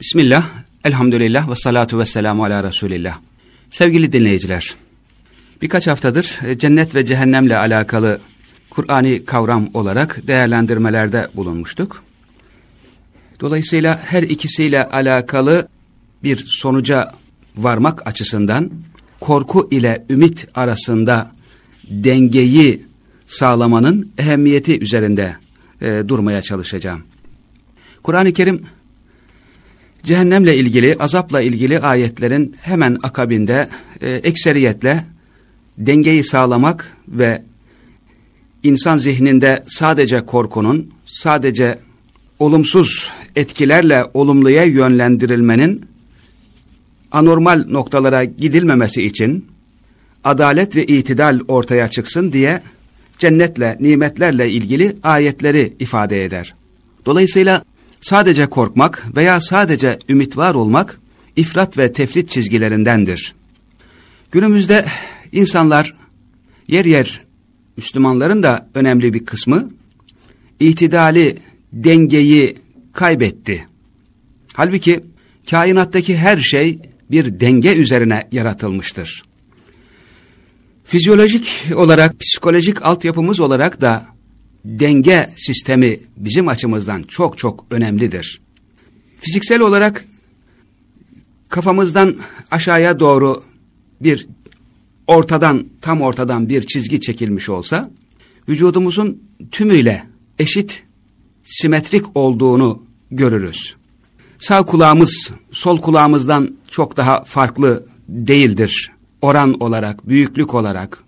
Bismillah, elhamdülillah ve salatu ve selamu ala Resulillah. Sevgili dinleyiciler, birkaç haftadır e, cennet ve cehennemle alakalı Kur'ani kavram olarak değerlendirmelerde bulunmuştuk. Dolayısıyla her ikisiyle alakalı bir sonuca varmak açısından korku ile ümit arasında dengeyi sağlamanın ehemmiyeti üzerinde e, durmaya çalışacağım. Kur'an-ı Kerim cehennemle ilgili, azapla ilgili ayetlerin hemen akabinde e, ekseriyetle dengeyi sağlamak ve insan zihninde sadece korkunun, sadece olumsuz etkilerle olumluya yönlendirilmenin anormal noktalara gidilmemesi için adalet ve itidal ortaya çıksın diye cennetle, nimetlerle ilgili ayetleri ifade eder. Dolayısıyla sadece korkmak veya sadece ümit var olmak ifrat ve tefrit çizgilerindendir. Günümüzde insanlar yer yer Müslümanların da önemli bir kısmı itidali, dengeyi kaybetti. Halbuki kainattaki her şey bir denge üzerine yaratılmıştır. Fizyolojik olarak, psikolojik altyapımız olarak da denge sistemi bizim açımızdan çok çok önemlidir. Fiziksel olarak kafamızdan aşağıya doğru bir ortadan, tam ortadan bir çizgi çekilmiş olsa, vücudumuzun tümüyle eşit, simetrik olduğunu görürüz. Sağ kulağımız, sol kulağımızdan çok daha farklı değildir. Oran olarak, büyüklük olarak,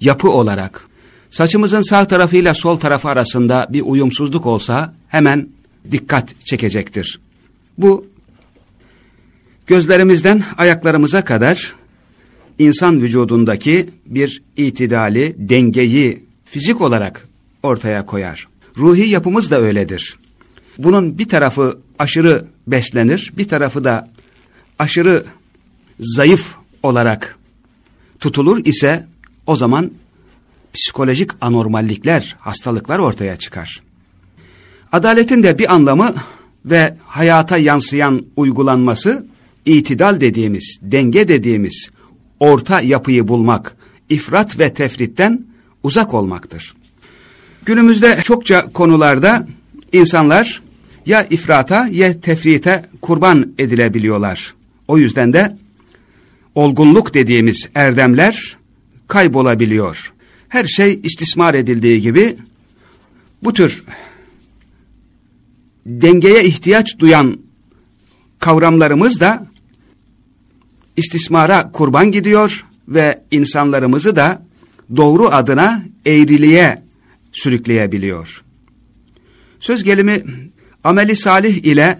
yapı olarak. Saçımızın sağ tarafıyla sol tarafı arasında bir uyumsuzluk olsa hemen dikkat çekecektir. Bu gözlerimizden ayaklarımıza kadar insan vücudundaki bir itidali, dengeyi fizik olarak ortaya koyar. Ruhi yapımız da öyledir. Bunun bir tarafı aşırı beslenir, bir tarafı da aşırı zayıf olarak tutulur ise o zaman psikolojik anormallikler, hastalıklar ortaya çıkar. Adaletin de bir anlamı ve hayata yansıyan uygulanması itidal dediğimiz, denge dediğimiz orta yapıyı bulmak, ifrat ve tefritten uzak olmaktır. Günümüzde çokça konularda insanlar ya ifrata ya tefrite kurban edilebiliyorlar. O yüzden de olgunluk dediğimiz erdemler kaybolabiliyor. Her şey istismar edildiği gibi bu tür dengeye ihtiyaç duyan kavramlarımız da istismara kurban gidiyor ve insanlarımızı da doğru adına eğriliğe sürükleyebiliyor. Söz gelimi ameli salih ile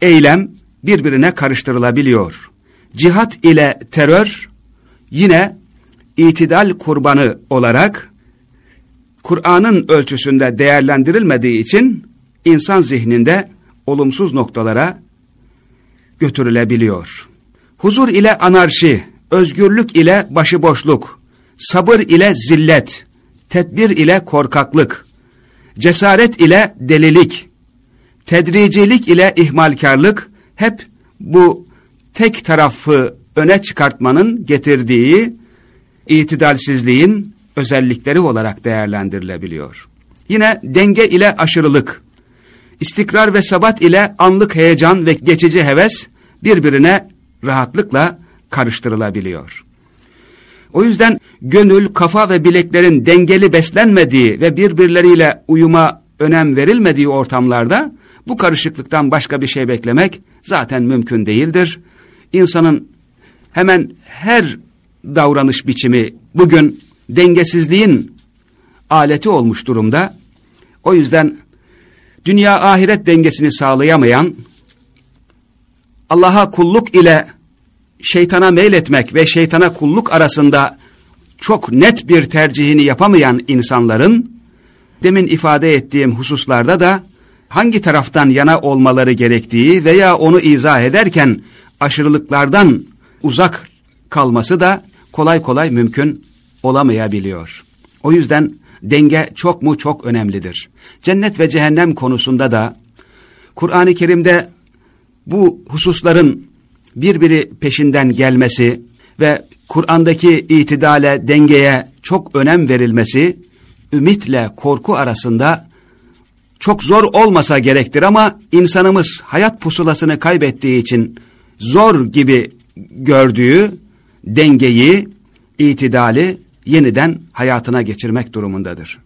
eylem birbirine karıştırılabiliyor. Cihat ile terör yine itidal kurbanı olarak Kur'an'ın ölçüsünde değerlendirilmediği için insan zihninde olumsuz noktalara götürülebiliyor. Huzur ile anarşi, özgürlük ile başıboşluk, sabır ile zillet, tedbir ile korkaklık, cesaret ile delilik, tedricilik ile ihmalkarlık hep bu tek tarafı öne çıkartmanın getirdiği itidalsizliğin özellikleri olarak değerlendirilebiliyor. Yine denge ile aşırılık, istikrar ve sabat ile anlık heyecan ve geçici heves birbirine rahatlıkla karıştırılabiliyor. O yüzden gönül, kafa ve bileklerin dengeli beslenmediği ve birbirleriyle uyuma önem verilmediği ortamlarda bu karışıklıktan başka bir şey beklemek zaten mümkün değildir. İnsanın hemen her davranış biçimi bugün dengesizliğin aleti olmuş durumda. O yüzden dünya ahiret dengesini sağlayamayan, Allah'a kulluk ile şeytana meyletmek ve şeytana kulluk arasında çok net bir tercihini yapamayan insanların, demin ifade ettiğim hususlarda da hangi taraftan yana olmaları gerektiği veya onu izah ederken aşırılıklardan uzak kalması da kolay kolay mümkün olamayabiliyor. O yüzden denge çok mu çok önemlidir. Cennet ve cehennem konusunda da Kur'an-ı Kerim'de bu hususların birbiri peşinden gelmesi ve Kur'an'daki itidale, dengeye çok önem verilmesi, ümitle korku arasında çok zor olmasa gerektir ama insanımız hayat pusulasını kaybettiği için zor gibi gördüğü dengeyi, itidali yeniden hayatına geçirmek durumundadır.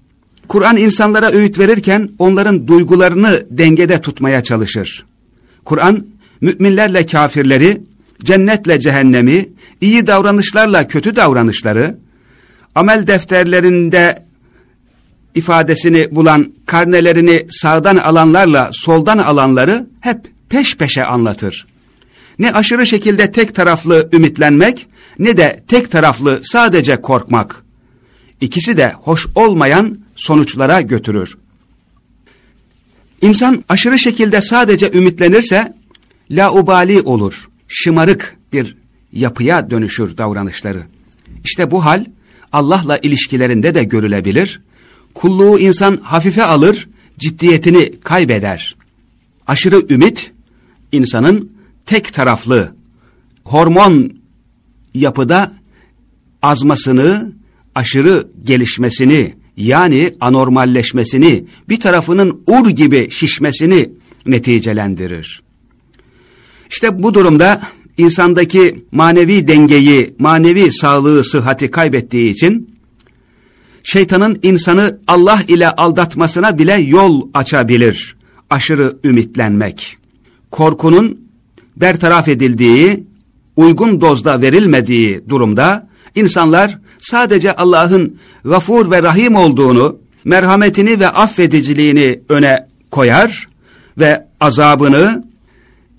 Kur'an insanlara öğüt verirken onların duygularını dengede tutmaya çalışır. Kur'an müminlerle kafirleri, cennetle cehennemi, iyi davranışlarla kötü davranışları, amel defterlerinde ifadesini bulan karnelerini sağdan alanlarla soldan alanları hep peş peşe anlatır. Ne aşırı şekilde tek taraflı ümitlenmek ne de tek taraflı sadece korkmak. İkisi de hoş olmayan sonuçlara götürür. İnsan aşırı şekilde sadece ümitlenirse laubali olur, şımarık bir yapıya dönüşür davranışları. İşte bu hal Allah'la ilişkilerinde de görülebilir. Kulluğu insan hafife alır, ciddiyetini kaybeder. Aşırı ümit insanın tek taraflı hormon yapıda azmasını, aşırı gelişmesini yani anormalleşmesini, bir tarafının ur gibi şişmesini neticelendirir. İşte bu durumda insandaki manevi dengeyi, manevi sağlığı, sıhhati kaybettiği için şeytanın insanı Allah ile aldatmasına bile yol açabilir. Aşırı ümitlenmek. Korkunun bertaraf edildiği, uygun dozda verilmediği durumda insanlar sadece Allah'ın gafur ve rahim olduğunu, merhametini ve affediciliğini öne koyar ve azabını,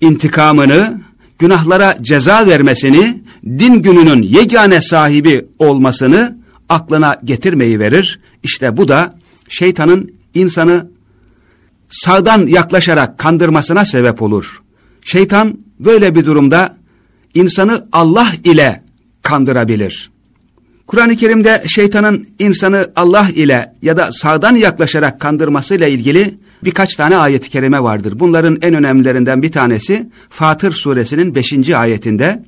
intikamını, günahlara ceza vermesini, din gününün yegane sahibi olmasını aklına getirmeyi verir. İşte bu da şeytanın insanı sağdan yaklaşarak kandırmasına sebep olur. Şeytan böyle bir durumda insanı Allah ile kandırabilir. Kur'an-ı Kerim'de şeytanın insanı Allah ile ya da sağdan yaklaşarak kandırmasıyla ilgili birkaç tane ayet-i kerime vardır. Bunların en önemlilerinden bir tanesi Fatır suresinin 5. ayetinde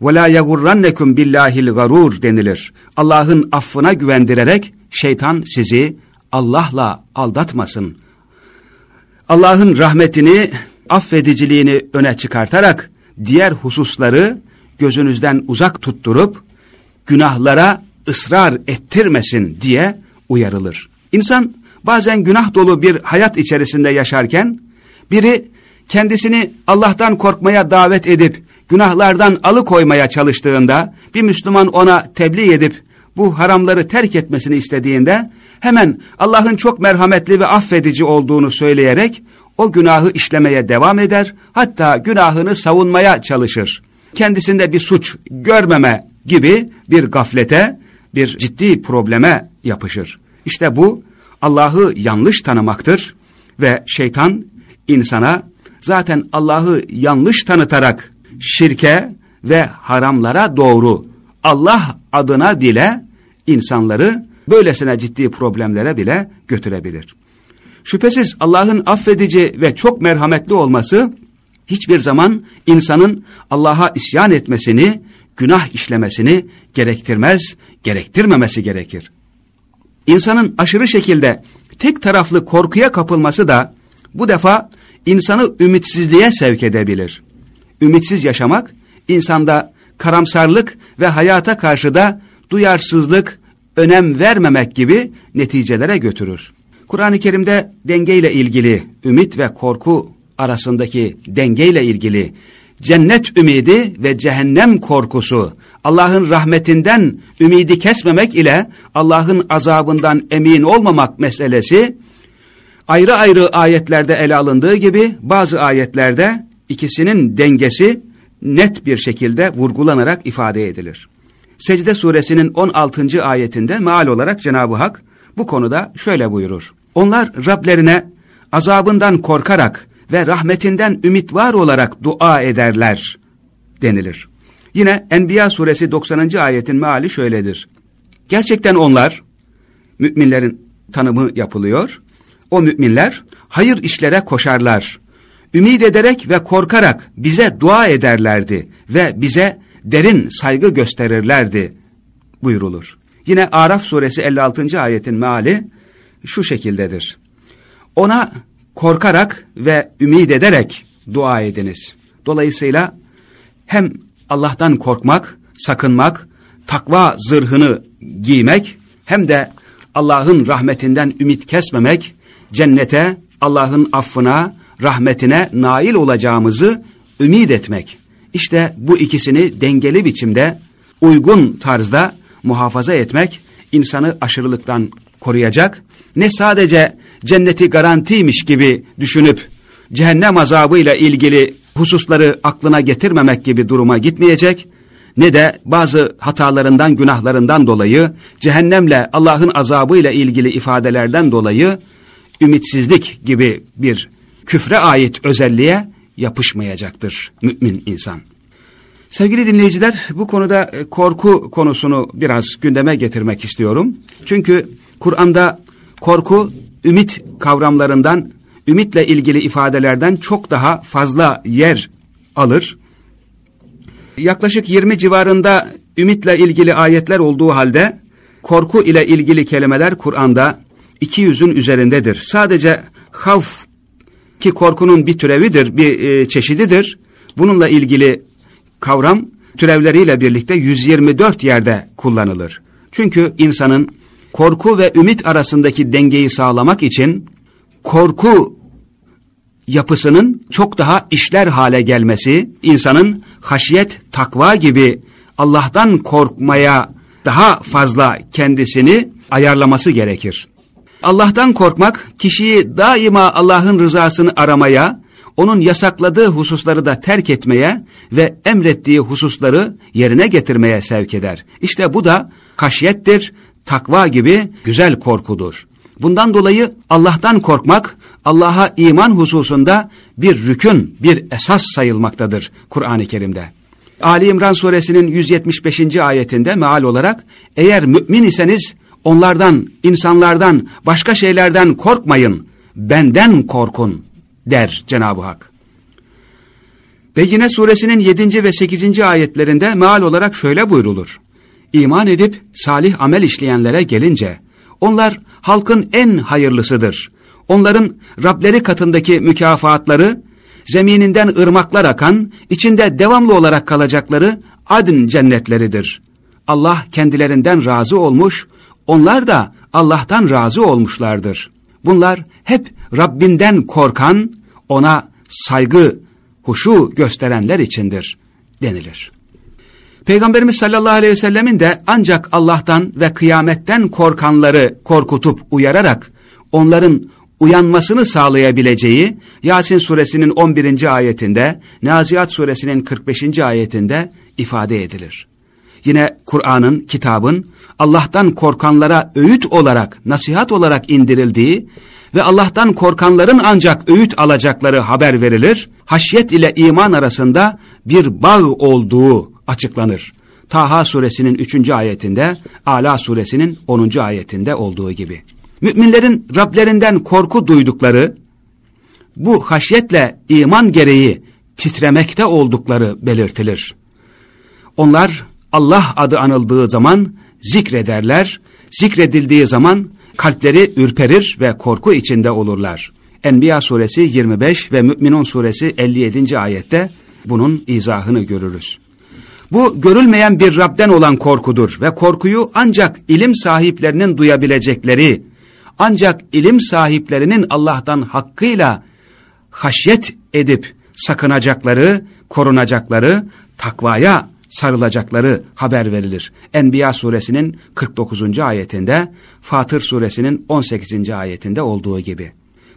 وَلَا يَغُرَّنَّكُمْ بِاللّٰهِ الْغَرُورِ denilir. Allah'ın affına güvendirerek şeytan sizi Allah'la aldatmasın. Allah'ın rahmetini, affediciliğini öne çıkartarak diğer hususları gözünüzden uzak tutturup günahlara ısrar ettirmesin diye uyarılır. İnsan bazen günah dolu bir hayat içerisinde yaşarken biri kendisini Allah'tan korkmaya davet edip günahlardan alıkoymaya çalıştığında bir Müslüman ona tebliğ edip bu haramları terk etmesini istediğinde hemen Allah'ın çok merhametli ve affedici olduğunu söyleyerek o günahı işlemeye devam eder hatta günahını savunmaya çalışır. Kendisinde bir suç görmeme gibi bir gaflete, bir ciddi probleme yapışır. İşte bu Allah'ı yanlış tanımaktır ve şeytan insana zaten Allah'ı yanlış tanıtarak şirke ve haramlara doğru Allah adına bile insanları böylesine ciddi problemlere bile götürebilir. Şüphesiz Allah'ın affedici ve çok merhametli olması hiçbir zaman insanın Allah'a isyan etmesini günah işlemesini gerektirmez, gerektirmemesi gerekir. İnsanın aşırı şekilde tek taraflı korkuya kapılması da bu defa insanı ümitsizliğe sevk edebilir. Ümitsiz yaşamak insanda karamsarlık ve hayata karşı da duyarsızlık, önem vermemek gibi neticelere götürür. Kur'an-ı Kerim'de dengeyle ilgili, ümit ve korku arasındaki dengeyle ilgili cennet ümidi ve cehennem korkusu, Allah'ın rahmetinden ümidi kesmemek ile Allah'ın azabından emin olmamak meselesi, ayrı ayrı ayetlerde ele alındığı gibi bazı ayetlerde ikisinin dengesi net bir şekilde vurgulanarak ifade edilir. Secde suresinin 16. ayetinde meal olarak Cenab-ı Hak bu konuda şöyle buyurur. Onlar Rablerine azabından korkarak ve rahmetinden ümit var olarak dua ederler denilir. Yine Enbiya suresi 90. ayetin meali şöyledir. Gerçekten onlar, müminlerin tanımı yapılıyor. O müminler hayır işlere koşarlar. ümid ederek ve korkarak bize dua ederlerdi ve bize derin saygı gösterirlerdi buyurulur. Yine Araf suresi 56. ayetin meali şu şekildedir. Ona korkarak ve ümid ederek dua ediniz. Dolayısıyla hem Allah'tan korkmak, sakınmak, takva zırhını giymek hem de Allah'ın rahmetinden ümit kesmemek, cennete, Allah'ın affına, rahmetine nail olacağımızı ümit etmek. İşte bu ikisini dengeli biçimde, uygun tarzda muhafaza etmek insanı aşırılıktan koruyacak. Ne sadece cenneti garantiymiş gibi düşünüp cehennem azabıyla ilgili hususları aklına getirmemek gibi duruma gitmeyecek ne de bazı hatalarından, günahlarından dolayı cehennemle Allah'ın azabıyla ilgili ifadelerden dolayı ümitsizlik gibi bir küfre ait özelliğe yapışmayacaktır mümin insan. Sevgili dinleyiciler bu konuda e, korku konusunu biraz gündeme getirmek istiyorum. Çünkü Kur'an'da korku ümit kavramlarından, ümitle ilgili ifadelerden çok daha fazla yer alır. Yaklaşık 20 civarında ümitle ilgili ayetler olduğu halde korku ile ilgili kelimeler Kur'an'da 200'ün üzerindedir. Sadece havf ki korkunun bir türevidir, bir e, çeşididir. Bununla ilgili kavram türevleriyle birlikte 124 yerde kullanılır. Çünkü insanın korku ve ümit arasındaki dengeyi sağlamak için korku yapısının çok daha işler hale gelmesi, insanın haşiyet, takva gibi Allah'tan korkmaya daha fazla kendisini ayarlaması gerekir. Allah'tan korkmak kişiyi daima Allah'ın rızasını aramaya, onun yasakladığı hususları da terk etmeye ve emrettiği hususları yerine getirmeye sevk eder. İşte bu da kaşiyettir, takva gibi güzel korkudur. Bundan dolayı Allah'tan korkmak Allah'a iman hususunda bir rükün, bir esas sayılmaktadır Kur'an-ı Kerim'de. Ali İmran suresinin 175. ayetinde meal olarak eğer mümin iseniz onlardan, insanlardan, başka şeylerden korkmayın, benden korkun der Cenab-ı Hak. Ve yine suresinin 7. ve 8. ayetlerinde meal olarak şöyle buyrulur. İman edip salih amel işleyenlere gelince, onlar halkın en hayırlısıdır. Onların Rableri katındaki mükafatları, zemininden ırmaklar akan, içinde devamlı olarak kalacakları adın cennetleridir. Allah kendilerinden razı olmuş, onlar da Allah'tan razı olmuşlardır. Bunlar hep Rabbinden korkan, ona saygı, huşu gösterenler içindir denilir. Peygamberimiz sallallahu aleyhi ve sellemin de ancak Allah'tan ve kıyametten korkanları korkutup uyararak onların uyanmasını sağlayabileceği Yasin suresinin 11. ayetinde, Naziat suresinin 45. ayetinde ifade edilir. Yine Kur'an'ın, kitabın Allah'tan korkanlara öğüt olarak, nasihat olarak indirildiği ve Allah'tan korkanların ancak öğüt alacakları haber verilir. Haşyet ile iman arasında bir bağ olduğu açıklanır. Taha suresinin 3. ayetinde, Ala suresinin 10. ayetinde olduğu gibi. Müminlerin Rablerinden korku duydukları, bu haşyetle iman gereği titremekte oldukları belirtilir. Onlar Allah adı anıldığı zaman zikrederler, zikredildiği zaman kalpleri ürperir ve korku içinde olurlar. Enbiya suresi 25 ve Mü'minun suresi 57. ayette bunun izahını görürüz. Bu görülmeyen bir Rab'den olan korkudur ve korkuyu ancak ilim sahiplerinin duyabilecekleri, ancak ilim sahiplerinin Allah'tan hakkıyla haşyet edip sakınacakları, korunacakları, takvaya sarılacakları haber verilir. Enbiya suresinin 49. ayetinde, Fatır suresinin 18. ayetinde olduğu gibi.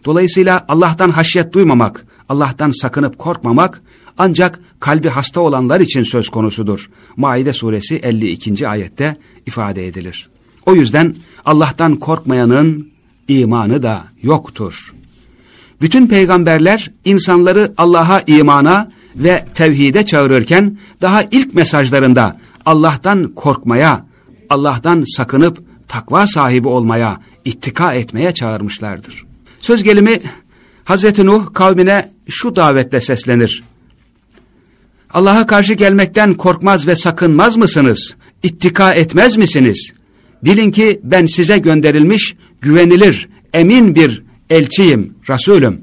Dolayısıyla Allah'tan haşyet duymamak, Allah'tan sakınıp korkmamak ancak kalbi hasta olanlar için söz konusudur. Maide suresi 52. ayette ifade edilir. O yüzden Allah'tan korkmayanın imanı da yoktur. Bütün peygamberler insanları Allah'a imana ve tevhide çağırırken daha ilk mesajlarında Allah'tan korkmaya, Allah'tan sakınıp takva sahibi olmaya, ittika etmeye çağırmışlardır. Söz gelimi Hazreti Nuh kavmine şu davetle seslenir. Allah'a karşı gelmekten korkmaz ve sakınmaz mısınız? İttika etmez misiniz? Bilin ki ben size gönderilmiş, güvenilir, emin bir elçiyim, Resulüm.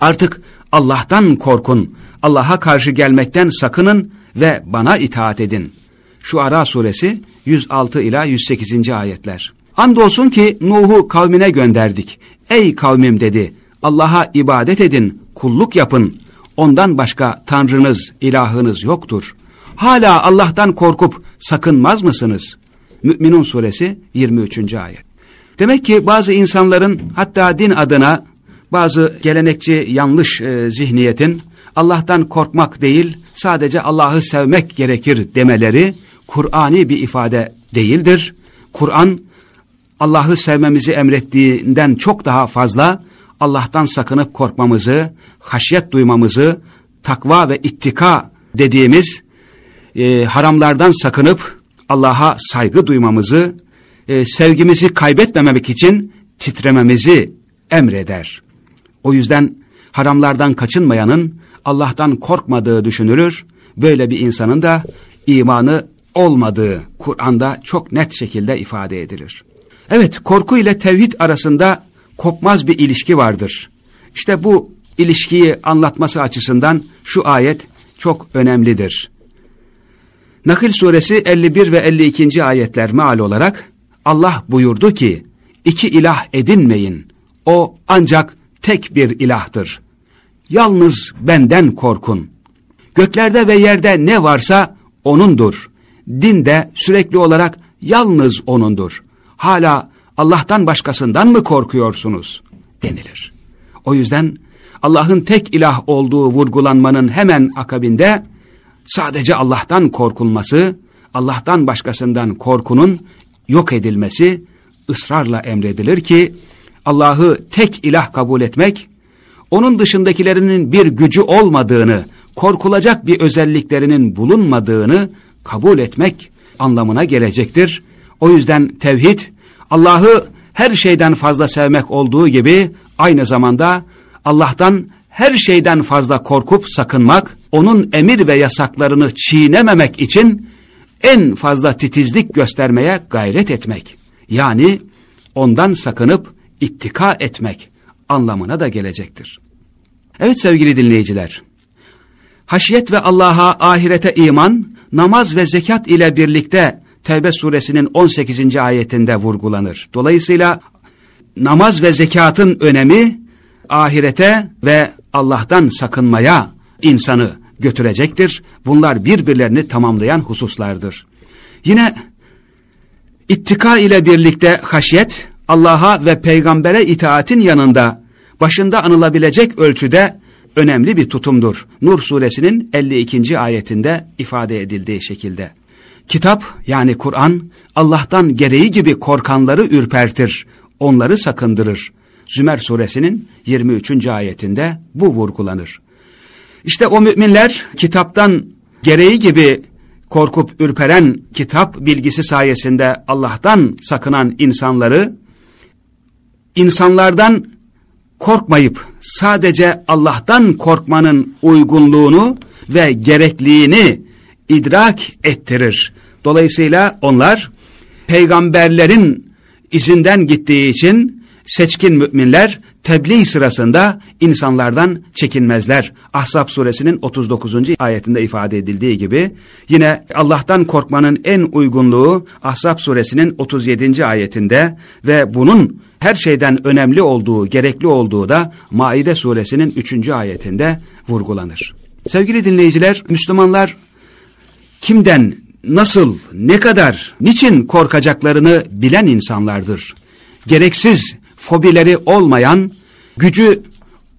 Artık Allah'tan korkun, Allah'a karşı gelmekten sakının ve bana itaat edin. Şu Ara suresi 106 ila 108. ayetler. Andolsun ki Nuh'u kavmine gönderdik. Ey kavmim dedi, Allah'a ibadet edin, kulluk yapın. Ondan başka tanrınız, ilahınız yoktur. Hala Allah'tan korkup sakınmaz mısınız? Mü'minun suresi 23. ayet. Demek ki bazı insanların hatta din adına bazı gelenekçi yanlış e, zihniyetin Allah'tan korkmak değil sadece Allah'ı sevmek gerekir demeleri Kur'ani bir ifade değildir. Kur'an Allah'ı sevmemizi emrettiğinden çok daha fazla Allah'tan sakınıp korkmamızı, haşyet duymamızı, takva ve ittika dediğimiz e, haramlardan sakınıp Allah'a saygı duymamızı, e, sevgimizi kaybetmemek için titrememizi emreder. O yüzden haramlardan kaçınmayanın Allah'tan korkmadığı düşünülür. Böyle bir insanın da imanı olmadığı Kur'an'da çok net şekilde ifade edilir. Evet korku ile tevhid arasında kopmaz bir ilişki vardır. İşte bu ilişkiyi anlatması açısından şu ayet çok önemlidir. Nakil suresi 51 ve 52. ayetler meal olarak Allah buyurdu ki iki ilah edinmeyin. O ancak tek bir ilahtır. Yalnız benden korkun. Göklerde ve yerde ne varsa O'nundur. Din de sürekli olarak yalnız O'nundur. Hala Allah'tan başkasından mı korkuyorsunuz? denilir. O yüzden Allah'ın tek ilah olduğu vurgulanmanın hemen akabinde sadece Allah'tan korkulması, Allah'tan başkasından korkunun yok edilmesi ısrarla emredilir ki Allah'ı tek ilah kabul etmek, onun dışındakilerinin bir gücü olmadığını, korkulacak bir özelliklerinin bulunmadığını kabul etmek anlamına gelecektir. O yüzden tevhid, Allah'ı her şeyden fazla sevmek olduğu gibi aynı zamanda Allah'tan her şeyden fazla korkup sakınmak, onun emir ve yasaklarını çiğnememek için en fazla titizlik göstermeye gayret etmek. Yani ondan sakınıp ittika etmek anlamına da gelecektir. Evet sevgili dinleyiciler, haşiyet ve Allah'a ahirete iman, namaz ve zekat ile birlikte Tevbe suresinin 18. ayetinde vurgulanır. Dolayısıyla namaz ve zekatın önemi ahirete ve Allah'tan sakınmaya insanı götürecektir. Bunlar birbirlerini tamamlayan hususlardır. Yine ittika ile birlikte haşyet Allah'a ve peygambere itaatin yanında başında anılabilecek ölçüde önemli bir tutumdur. Nur suresinin 52. ayetinde ifade edildiği şekilde. Kitap yani Kur'an Allah'tan gereği gibi korkanları ürpertir, onları sakındırır. Zümer suresinin 23. ayetinde bu vurgulanır. İşte o müminler kitaptan gereği gibi korkup ürperen kitap bilgisi sayesinde Allah'tan sakınan insanları insanlardan korkmayıp sadece Allah'tan korkmanın uygunluğunu ve gerekliğini idrak ettirir. Dolayısıyla onlar peygamberlerin izinden gittiği için seçkin müminler tebliğ sırasında insanlardan çekinmezler. Ahzab suresinin 39. ayetinde ifade edildiği gibi yine Allah'tan korkmanın en uygunluğu Ahzab suresinin 37. ayetinde ve bunun her şeyden önemli olduğu, gerekli olduğu da Maide suresinin 3. ayetinde vurgulanır. Sevgili dinleyiciler, Müslümanlar kimden, nasıl, ne kadar, niçin korkacaklarını bilen insanlardır. Gereksiz fobileri olmayan, gücü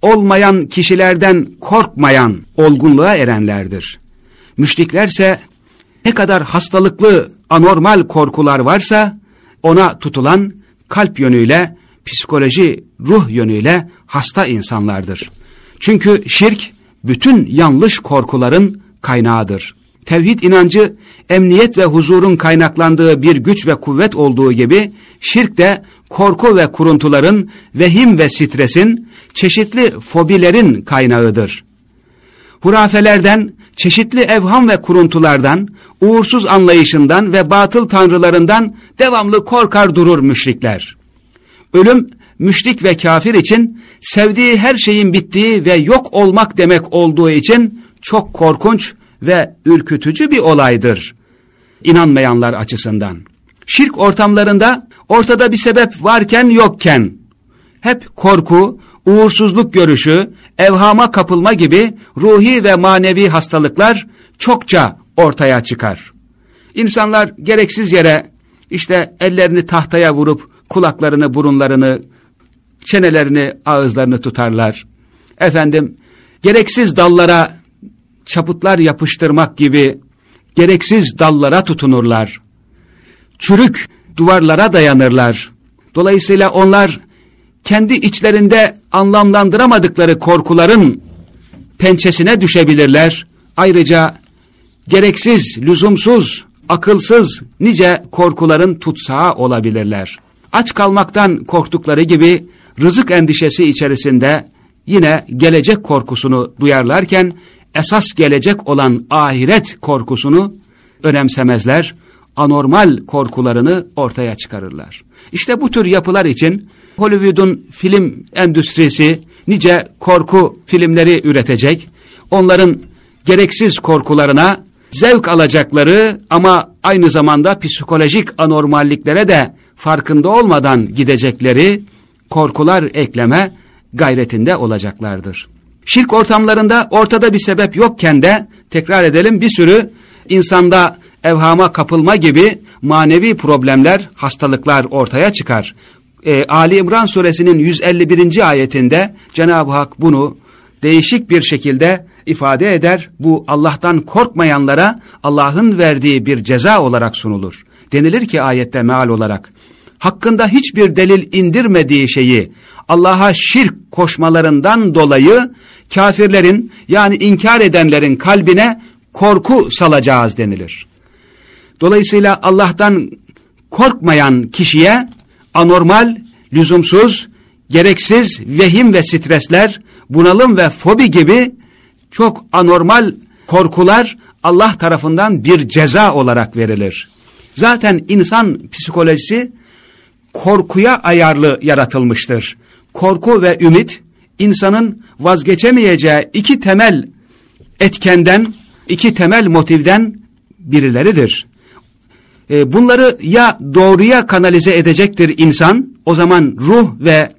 olmayan kişilerden korkmayan olgunluğa erenlerdir. Müşriklerse ne kadar hastalıklı, anormal korkular varsa ona tutulan kalp yönüyle, psikoloji, ruh yönüyle hasta insanlardır. Çünkü şirk bütün yanlış korkuların kaynağıdır. Tevhid inancı emniyet ve huzurun kaynaklandığı bir güç ve kuvvet olduğu gibi şirk de korku ve kuruntuların, vehim ve stresin, çeşitli fobilerin kaynağıdır. Hurafelerden, çeşitli evham ve kuruntulardan, uğursuz anlayışından ve batıl tanrılarından devamlı korkar durur müşrikler. Ölüm, müşrik ve kafir için sevdiği her şeyin bittiği ve yok olmak demek olduğu için çok korkunç ve ürkütücü bir olaydır. İnanmayanlar açısından. Şirk ortamlarında ortada bir sebep varken yokken hep korku, uğursuzluk görüşü, evhama kapılma gibi ruhi ve manevi hastalıklar çokça ortaya çıkar. İnsanlar gereksiz yere işte ellerini tahtaya vurup kulaklarını, burunlarını, çenelerini, ağızlarını tutarlar. Efendim, gereksiz dallara çaputlar yapıştırmak gibi gereksiz dallara tutunurlar. Çürük duvarlara dayanırlar. Dolayısıyla onlar kendi içlerinde anlamlandıramadıkları korkuların pençesine düşebilirler. Ayrıca gereksiz, lüzumsuz, akılsız nice korkuların tutsağı olabilirler. Aç kalmaktan korktukları gibi rızık endişesi içerisinde yine gelecek korkusunu duyarlarken esas gelecek olan ahiret korkusunu önemsemezler, anormal korkularını ortaya çıkarırlar. İşte bu tür yapılar için Hollywood'un film endüstrisi nice korku filmleri üretecek. Onların gereksiz korkularına zevk alacakları ama aynı zamanda psikolojik anormalliklere de farkında olmadan gidecekleri korkular ekleme gayretinde olacaklardır. Şirk ortamlarında ortada bir sebep yokken de tekrar edelim bir sürü insanda evhama kapılma gibi manevi problemler, hastalıklar ortaya çıkar. Ee, Ali İmran suresinin 151. ayetinde Cenab-ı Hak bunu değişik bir şekilde ifade eder. Bu Allah'tan korkmayanlara Allah'ın verdiği bir ceza olarak sunulur. Denilir ki ayette meal olarak hakkında hiçbir delil indirmediği şeyi Allah'a şirk koşmalarından dolayı kafirlerin yani inkar edenlerin kalbine korku salacağız denilir. Dolayısıyla Allah'tan korkmayan kişiye anormal, lüzumsuz, gereksiz vehim ve stresler, bunalım ve fobi gibi çok anormal korkular Allah tarafından bir ceza olarak verilir. Zaten insan psikolojisi korkuya ayarlı yaratılmıştır. Korku ve ümit insanın vazgeçemeyeceği iki temel etkenden, iki temel motivden birileridir. E, bunları ya doğruya kanalize edecektir insan, o zaman ruh ve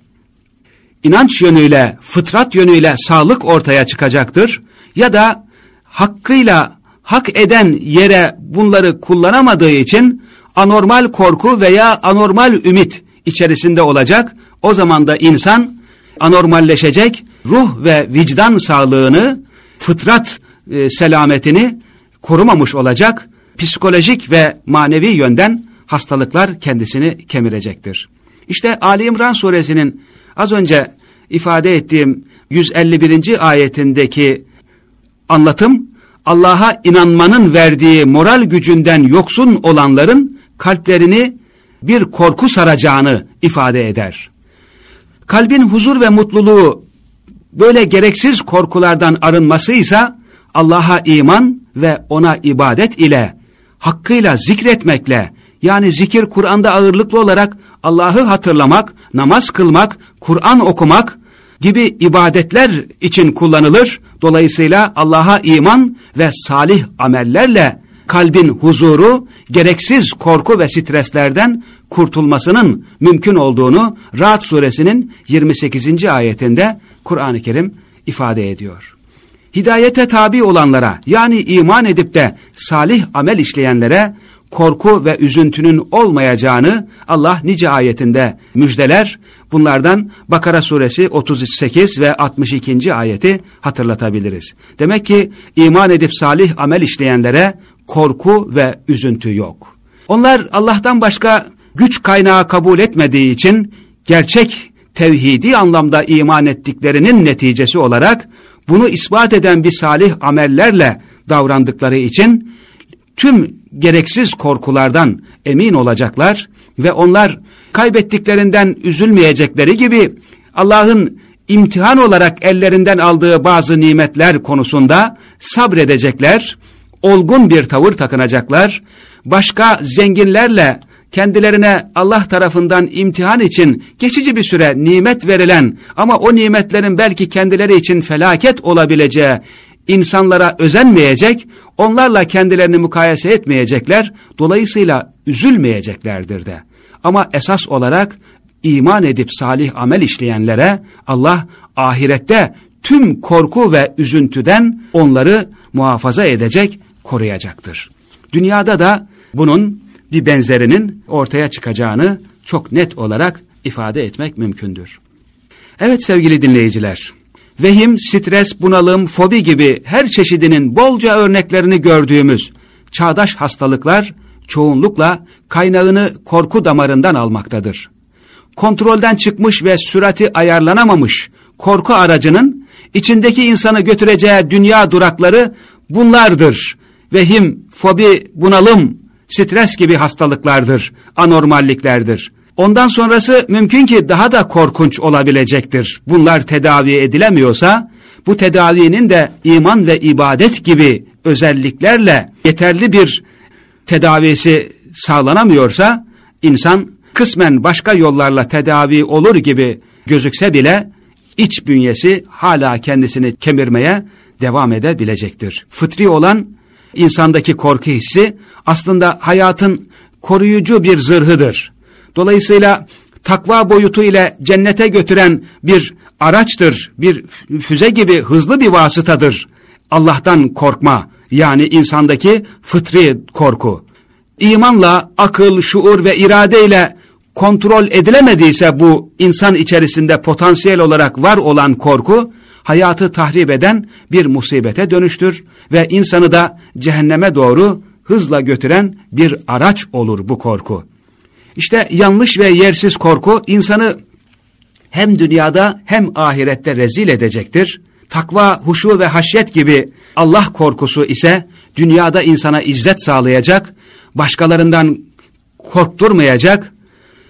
inanç yönüyle, fıtrat yönüyle sağlık ortaya çıkacaktır. Ya da hakkıyla hak eden yere bunları kullanamadığı için anormal korku veya anormal ümit içerisinde olacak. O zaman da insan anormalleşecek, ruh ve vicdan sağlığını, fıtrat e, selametini korumamış olacak. Psikolojik ve manevi yönden hastalıklar kendisini kemirecektir. İşte Ali İmran suresinin az önce ifade ettiğim 151. ayetindeki anlatım Allah'a inanmanın verdiği moral gücünden yoksun olanların kalplerini bir korku saracağını ifade eder. Kalbin huzur ve mutluluğu böyle gereksiz korkulardan arınmasıysa Allah'a iman ve ona ibadet ile hakkıyla zikretmekle yani zikir Kur'an'da ağırlıklı olarak Allah'ı hatırlamak, namaz kılmak, Kur'an okumak gibi ibadetler için kullanılır. Dolayısıyla Allah'a iman ve salih amellerle kalbin huzuru, gereksiz korku ve streslerden kurtulmasının mümkün olduğunu Rahat suresinin 28. ayetinde Kur'an-ı Kerim ifade ediyor. Hidayete tabi olanlara yani iman edip de salih amel işleyenlere korku ve üzüntünün olmayacağını Allah nice ayetinde müjdeler. Bunlardan Bakara suresi 38 ve 62. ayeti hatırlatabiliriz. Demek ki iman edip salih amel işleyenlere korku ve üzüntü yok. Onlar Allah'tan başka güç kaynağı kabul etmediği için gerçek tevhidi anlamda iman ettiklerinin neticesi olarak bunu ispat eden bir salih amellerle davrandıkları için tüm gereksiz korkulardan emin olacaklar ve onlar kaybettiklerinden üzülmeyecekleri gibi Allah'ın imtihan olarak ellerinden aldığı bazı nimetler konusunda sabredecekler, olgun bir tavır takınacaklar, başka zenginlerle kendilerine Allah tarafından imtihan için geçici bir süre nimet verilen ama o nimetlerin belki kendileri için felaket olabileceği insanlara özenmeyecek, onlarla kendilerini mukayese etmeyecekler, dolayısıyla üzülmeyeceklerdir de. Ama esas olarak iman edip salih amel işleyenlere Allah ahirette tüm korku ve üzüntüden onları muhafaza edecek, koruyacaktır. Dünyada da bunun bir benzerinin ortaya çıkacağını çok net olarak ifade etmek mümkündür. Evet sevgili dinleyiciler, vehim, stres, bunalım, fobi gibi her çeşidinin bolca örneklerini gördüğümüz çağdaş hastalıklar çoğunlukla kaynağını korku damarından almaktadır. Kontrolden çıkmış ve sürati ayarlanamamış korku aracının içindeki insanı götüreceği dünya durakları bunlardır. Vehim, fobi, bunalım, stres gibi hastalıklardır, anormalliklerdir. Ondan sonrası mümkün ki daha da korkunç olabilecektir. Bunlar tedavi edilemiyorsa, bu tedavinin de iman ve ibadet gibi özelliklerle yeterli bir tedavisi sağlanamıyorsa, insan kısmen başka yollarla tedavi olur gibi gözükse bile, iç bünyesi hala kendisini kemirmeye devam edebilecektir. Fıtri olan insandaki korku hissi aslında hayatın koruyucu bir zırhıdır. Dolayısıyla takva boyutu ile cennete götüren bir araçtır, bir füze gibi hızlı bir vasıtadır. Allah'tan korkma yani insandaki fıtri korku. İmanla, akıl, şuur ve iradeyle kontrol edilemediyse bu insan içerisinde potansiyel olarak var olan korku, hayatı tahrip eden bir musibete dönüştür ve insanı da cehenneme doğru hızla götüren bir araç olur bu korku. İşte yanlış ve yersiz korku insanı hem dünyada hem ahirette rezil edecektir. Takva, huşu ve haşyet gibi Allah korkusu ise dünyada insana izzet sağlayacak, başkalarından korkturmayacak,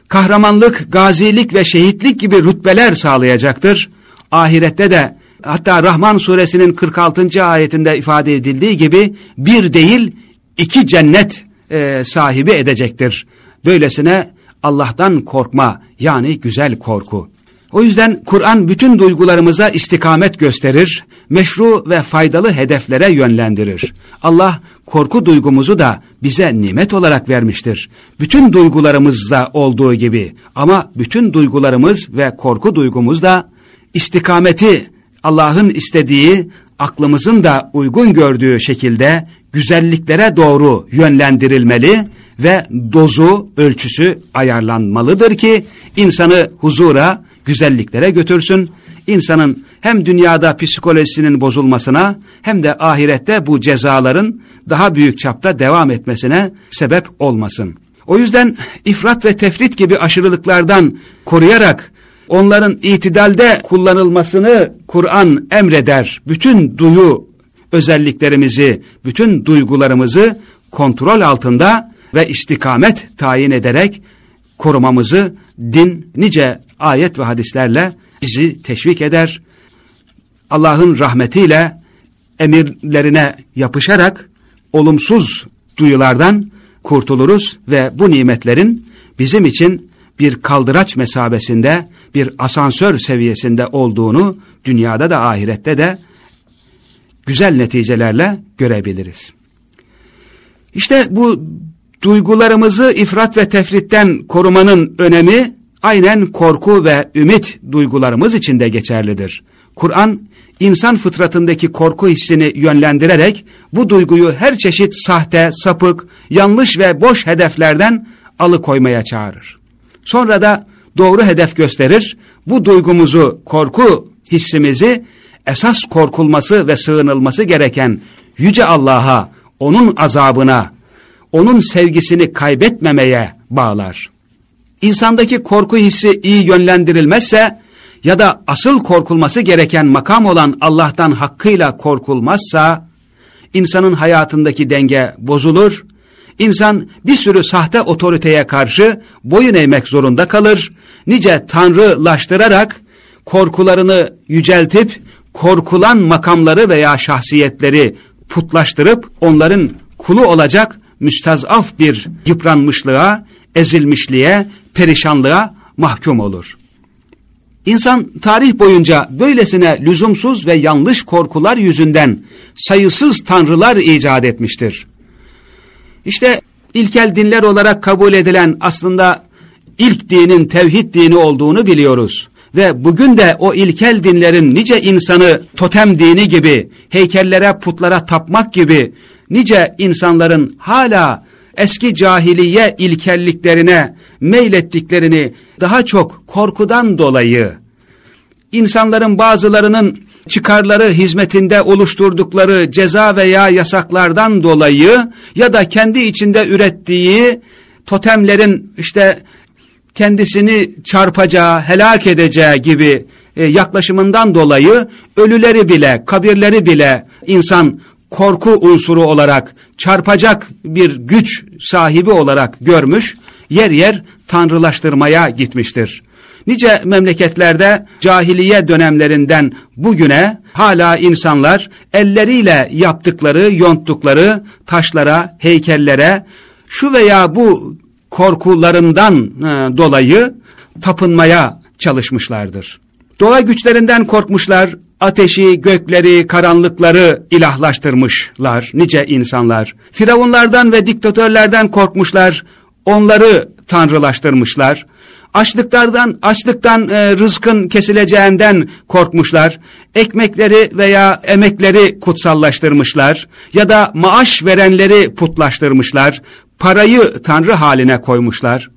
kahramanlık, gazilik ve şehitlik gibi rütbeler sağlayacaktır. Ahirette de hatta Rahman suresinin 46. ayetinde ifade edildiği gibi bir değil iki cennet e, sahibi edecektir. Böylesine Allah'tan korkma yani güzel korku. O yüzden Kur'an bütün duygularımıza istikamet gösterir, meşru ve faydalı hedeflere yönlendirir. Allah korku duygumuzu da bize nimet olarak vermiştir. Bütün duygularımızda olduğu gibi ama bütün duygularımız ve korku duygumuz da istikameti Allah'ın istediği, aklımızın da uygun gördüğü şekilde güzelliklere doğru yönlendirilmeli ve dozu, ölçüsü ayarlanmalıdır ki insanı huzura, güzelliklere götürsün. İnsanın hem dünyada psikolojisinin bozulmasına hem de ahirette bu cezaların daha büyük çapta devam etmesine sebep olmasın. O yüzden ifrat ve tefrit gibi aşırılıklardan koruyarak onların itidalde kullanılmasını Kur'an emreder. Bütün duyu özelliklerimizi, bütün duygularımızı kontrol altında ve istikamet tayin ederek korumamızı din nice ayet ve hadislerle bizi teşvik eder. Allah'ın rahmetiyle emirlerine yapışarak olumsuz duyulardan kurtuluruz ve bu nimetlerin bizim için bir kaldıraç mesabesinde, bir asansör seviyesinde olduğunu dünyada da ahirette de güzel neticelerle görebiliriz. İşte bu duygularımızı ifrat ve tefritten korumanın önemi aynen korku ve ümit duygularımız için de geçerlidir. Kur'an insan fıtratındaki korku hissini yönlendirerek bu duyguyu her çeşit sahte, sapık, yanlış ve boş hedeflerden alıkoymaya çağırır. Sonra da doğru hedef gösterir, bu duygumuzu, korku hissimizi esas korkulması ve sığınılması gereken Yüce Allah'a, O'nun azabına, O'nun sevgisini kaybetmemeye bağlar. İnsandaki korku hissi iyi yönlendirilmezse ya da asıl korkulması gereken makam olan Allah'tan hakkıyla korkulmazsa, insanın hayatındaki denge bozulur. İnsan bir sürü sahte otoriteye karşı boyun eğmek zorunda kalır. Nice tanrılaştırarak korkularını yüceltip korkulan makamları veya şahsiyetleri putlaştırıp onların kulu olacak müstazaf bir yıpranmışlığa, ezilmişliğe, perişanlığa mahkum olur. İnsan tarih boyunca böylesine lüzumsuz ve yanlış korkular yüzünden sayısız tanrılar icat etmiştir. İşte ilkel dinler olarak kabul edilen aslında ilk dinin tevhid dini olduğunu biliyoruz. Ve bugün de o ilkel dinlerin nice insanı totem dini gibi, heykellere putlara tapmak gibi nice insanların hala eski cahiliye ilkelliklerine meylettiklerini daha çok korkudan dolayı, insanların bazılarının çıkarları hizmetinde oluşturdukları ceza veya yasaklardan dolayı ya da kendi içinde ürettiği totemlerin işte kendisini çarpacağı, helak edeceği gibi e, yaklaşımından dolayı ölüleri bile, kabirleri bile insan korku unsuru olarak çarpacak bir güç sahibi olarak görmüş, yer yer tanrılaştırmaya gitmiştir. Nice memleketlerde cahiliye dönemlerinden bugüne hala insanlar elleriyle yaptıkları, yonttukları taşlara, heykellere şu veya bu korkularından e, dolayı tapınmaya çalışmışlardır. Doğa güçlerinden korkmuşlar, ateşi, gökleri, karanlıkları ilahlaştırmışlar nice insanlar. Firavunlardan ve diktatörlerden korkmuşlar, onları tanrılaştırmışlar. Açlıklardan, açlıktan e, rızkın kesileceğinden korkmuşlar. Ekmekleri veya emekleri kutsallaştırmışlar. Ya da maaş verenleri putlaştırmışlar. Parayı tanrı haline koymuşlar.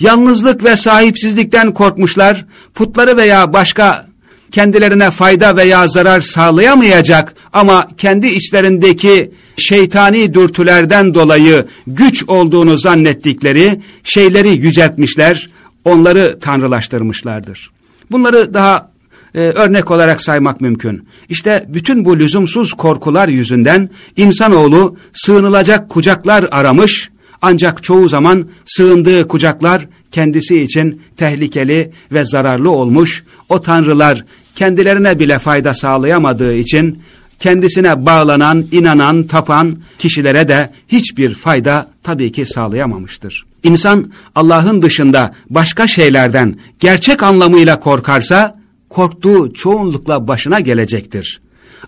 Yalnızlık ve sahipsizlikten korkmuşlar. Putları veya başka kendilerine fayda veya zarar sağlayamayacak ama kendi içlerindeki şeytani dürtülerden dolayı güç olduğunu zannettikleri şeyleri yüceltmişler, onları tanrılaştırmışlardır. Bunları daha e, örnek olarak saymak mümkün. İşte bütün bu lüzumsuz korkular yüzünden insanoğlu sığınılacak kucaklar aramış, ancak çoğu zaman sığındığı kucaklar kendisi için tehlikeli ve zararlı olmuş, o tanrılar kendilerine bile fayda sağlayamadığı için kendisine bağlanan, inanan, tapan kişilere de hiçbir fayda tabii ki sağlayamamıştır. İnsan Allah'ın dışında başka şeylerden gerçek anlamıyla korkarsa korktuğu çoğunlukla başına gelecektir.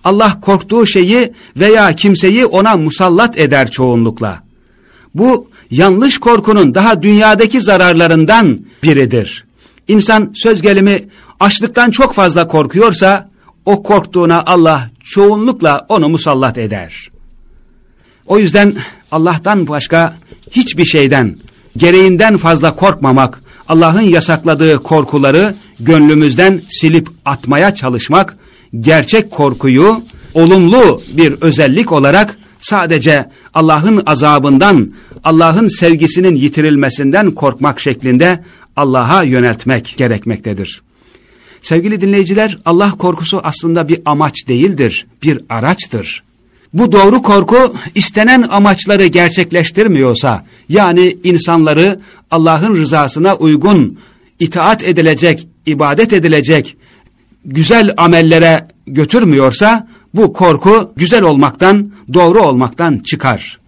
Allah korktuğu şeyi veya kimseyi ona musallat eder çoğunlukla. Bu yanlış korkunun daha dünyadaki zararlarından biridir. İnsan söz gelimi açlıktan çok fazla korkuyorsa o korktuğuna Allah çoğunlukla onu musallat eder. O yüzden Allah'tan başka hiçbir şeyden, gereğinden fazla korkmamak, Allah'ın yasakladığı korkuları gönlümüzden silip atmaya çalışmak, gerçek korkuyu olumlu bir özellik olarak sadece Allah'ın azabından, Allah'ın sevgisinin yitirilmesinden korkmak şeklinde Allah'a yöneltmek gerekmektedir. Sevgili dinleyiciler, Allah korkusu aslında bir amaç değildir, bir araçtır. Bu doğru korku istenen amaçları gerçekleştirmiyorsa, yani insanları Allah'ın rızasına uygun, itaat edilecek, ibadet edilecek, güzel amellere götürmüyorsa, bu korku güzel olmaktan, doğru olmaktan çıkar.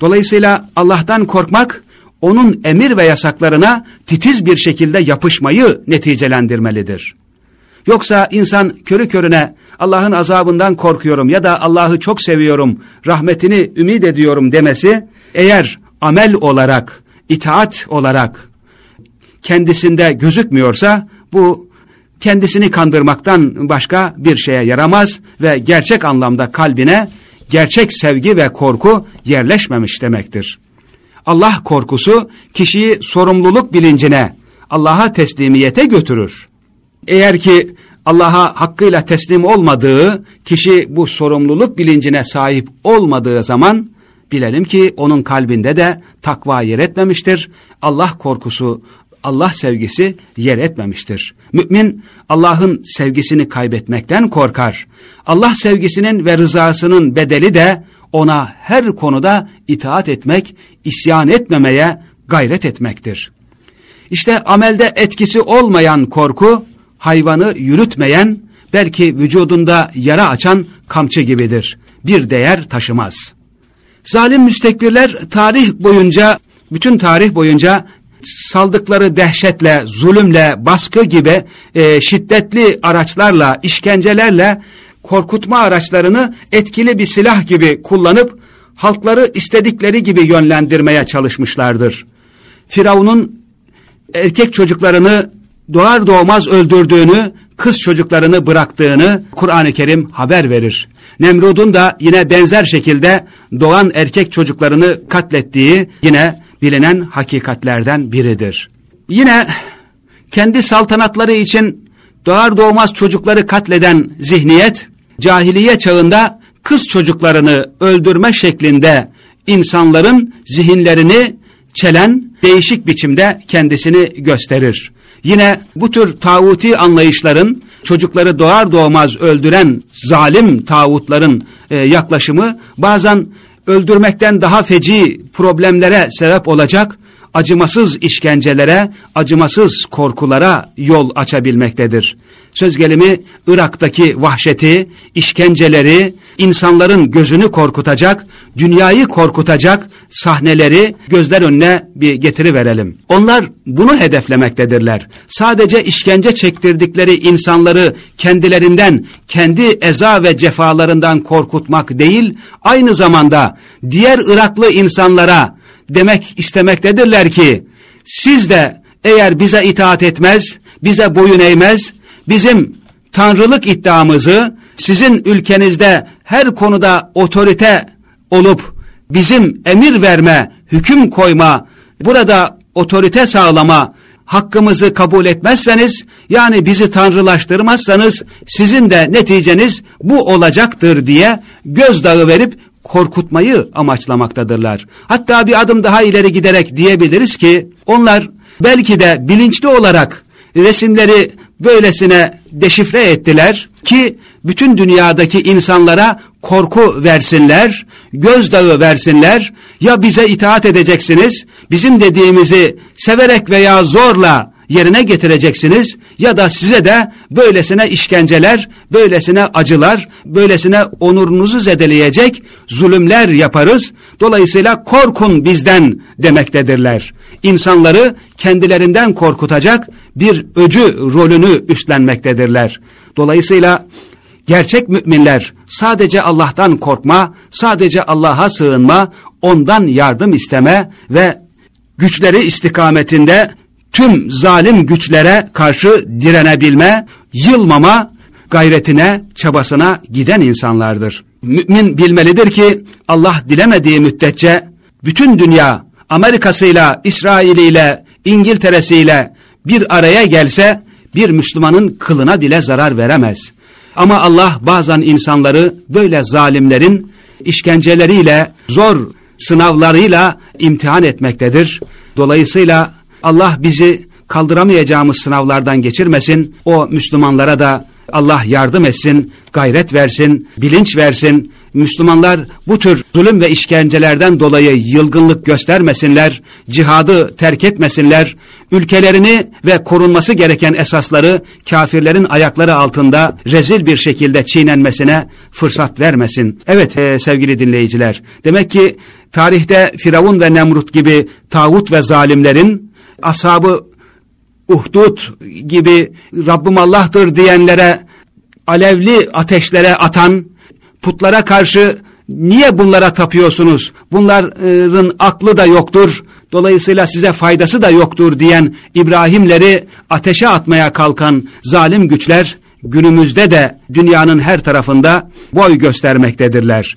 Dolayısıyla Allah'tan korkmak, onun emir ve yasaklarına titiz bir şekilde yapışmayı neticelendirmelidir. Yoksa insan körü körüne Allah'ın azabından korkuyorum ya da Allah'ı çok seviyorum, rahmetini ümit ediyorum demesi eğer amel olarak, itaat olarak kendisinde gözükmüyorsa bu kendisini kandırmaktan başka bir şeye yaramaz ve gerçek anlamda kalbine gerçek sevgi ve korku yerleşmemiş demektir. Allah korkusu kişiyi sorumluluk bilincine, Allah'a teslimiyete götürür. Eğer ki Allah'a hakkıyla teslim olmadığı, kişi bu sorumluluk bilincine sahip olmadığı zaman, bilelim ki onun kalbinde de takva yer etmemiştir. Allah korkusu, Allah sevgisi yer etmemiştir. Mümin Allah'ın sevgisini kaybetmekten korkar. Allah sevgisinin ve rızasının bedeli de ona her konuda itaat etmek, isyan etmemeye gayret etmektir. İşte amelde etkisi olmayan korku, hayvanı yürütmeyen, belki vücudunda yara açan kamçı gibidir. Bir değer taşımaz. Zalim müstekbirler tarih boyunca, bütün tarih boyunca saldıkları dehşetle, zulümle, baskı gibi e, şiddetli araçlarla, işkencelerle korkutma araçlarını etkili bir silah gibi kullanıp halkları istedikleri gibi yönlendirmeye çalışmışlardır. Firavun'un erkek çocuklarını doğar doğmaz öldürdüğünü, kız çocuklarını bıraktığını Kur'an-ı Kerim haber verir. Nemrud'un da yine benzer şekilde doğan erkek çocuklarını katlettiği yine bilinen hakikatlerden biridir. Yine kendi saltanatları için doğar doğmaz çocukları katleden zihniyet, cahiliye çağında kız çocuklarını öldürme şeklinde insanların zihinlerini çelen değişik biçimde kendisini gösterir. Yine bu tür tağuti anlayışların çocukları doğar doğmaz öldüren zalim tağutların e, yaklaşımı bazen öldürmekten daha feci problemlere sebep olacak acımasız işkencelere, acımasız korkulara yol açabilmektedir. Söz gelimi Irak'taki vahşeti, işkenceleri, insanların gözünü korkutacak, dünyayı korkutacak sahneleri gözler önüne bir getiri verelim. Onlar bunu hedeflemektedirler. Sadece işkence çektirdikleri insanları kendilerinden, kendi eza ve cefalarından korkutmak değil, aynı zamanda diğer Iraklı insanlara demek istemektedirler ki, siz de eğer bize itaat etmez, bize boyun eğmez, bizim tanrılık iddiamızı sizin ülkenizde her konuda otorite olup bizim emir verme, hüküm koyma, burada otorite sağlama hakkımızı kabul etmezseniz yani bizi tanrılaştırmazsanız sizin de neticeniz bu olacaktır diye gözdağı verip korkutmayı amaçlamaktadırlar. Hatta bir adım daha ileri giderek diyebiliriz ki onlar belki de bilinçli olarak resimleri böylesine deşifre ettiler ki bütün dünyadaki insanlara korku versinler, gözdağı versinler, ya bize itaat edeceksiniz, bizim dediğimizi severek veya zorla yerine getireceksiniz ya da size de böylesine işkenceler, böylesine acılar, böylesine onurunuzu zedeleyecek zulümler yaparız. Dolayısıyla korkun bizden demektedirler. İnsanları kendilerinden korkutacak bir öcü rolünü üstlenmektedirler. Dolayısıyla gerçek müminler sadece Allah'tan korkma, sadece Allah'a sığınma, ondan yardım isteme ve güçleri istikametinde tüm zalim güçlere karşı direnebilme, yılmama gayretine, çabasına giden insanlardır. Mümin bilmelidir ki Allah dilemediği müddetçe bütün dünya Amerika'sıyla, İsrail'iyle, İngiltere'siyle bir araya gelse bir Müslümanın kılına bile zarar veremez. Ama Allah bazen insanları böyle zalimlerin işkenceleriyle, zor sınavlarıyla imtihan etmektedir. Dolayısıyla Allah bizi kaldıramayacağımız sınavlardan geçirmesin. O Müslümanlara da Allah yardım etsin, gayret versin, bilinç versin. Müslümanlar bu tür zulüm ve işkencelerden dolayı yılgınlık göstermesinler, cihadı terk etmesinler, ülkelerini ve korunması gereken esasları kafirlerin ayakları altında rezil bir şekilde çiğnenmesine fırsat vermesin. Evet e, sevgili dinleyiciler, demek ki tarihte Firavun ve Nemrut gibi tağut ve zalimlerin ashabı Uhdud gibi Rabbim Allah'tır diyenlere alevli ateşlere atan putlara karşı niye bunlara tapıyorsunuz? Bunların aklı da yoktur. Dolayısıyla size faydası da yoktur diyen İbrahimleri ateşe atmaya kalkan zalim güçler günümüzde de dünyanın her tarafında boy göstermektedirler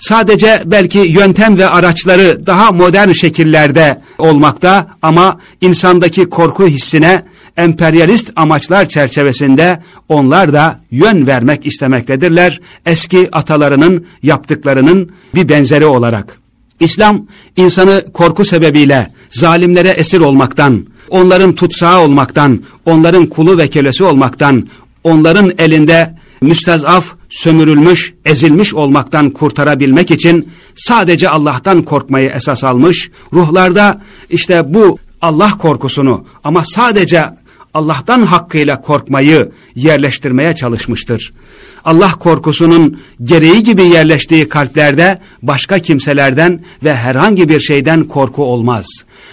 sadece belki yöntem ve araçları daha modern şekillerde olmakta ama insandaki korku hissine emperyalist amaçlar çerçevesinde onlar da yön vermek istemektedirler eski atalarının yaptıklarının bir benzeri olarak. İslam insanı korku sebebiyle zalimlere esir olmaktan, onların tutsağı olmaktan, onların kulu ve kölesi olmaktan, onların elinde müstezaf, sömürülmüş, ezilmiş olmaktan kurtarabilmek için sadece Allah'tan korkmayı esas almış, ruhlarda işte bu Allah korkusunu ama sadece Allah'tan hakkıyla korkmayı yerleştirmeye çalışmıştır. Allah korkusunun gereği gibi yerleştiği kalplerde başka kimselerden ve herhangi bir şeyden korku olmaz.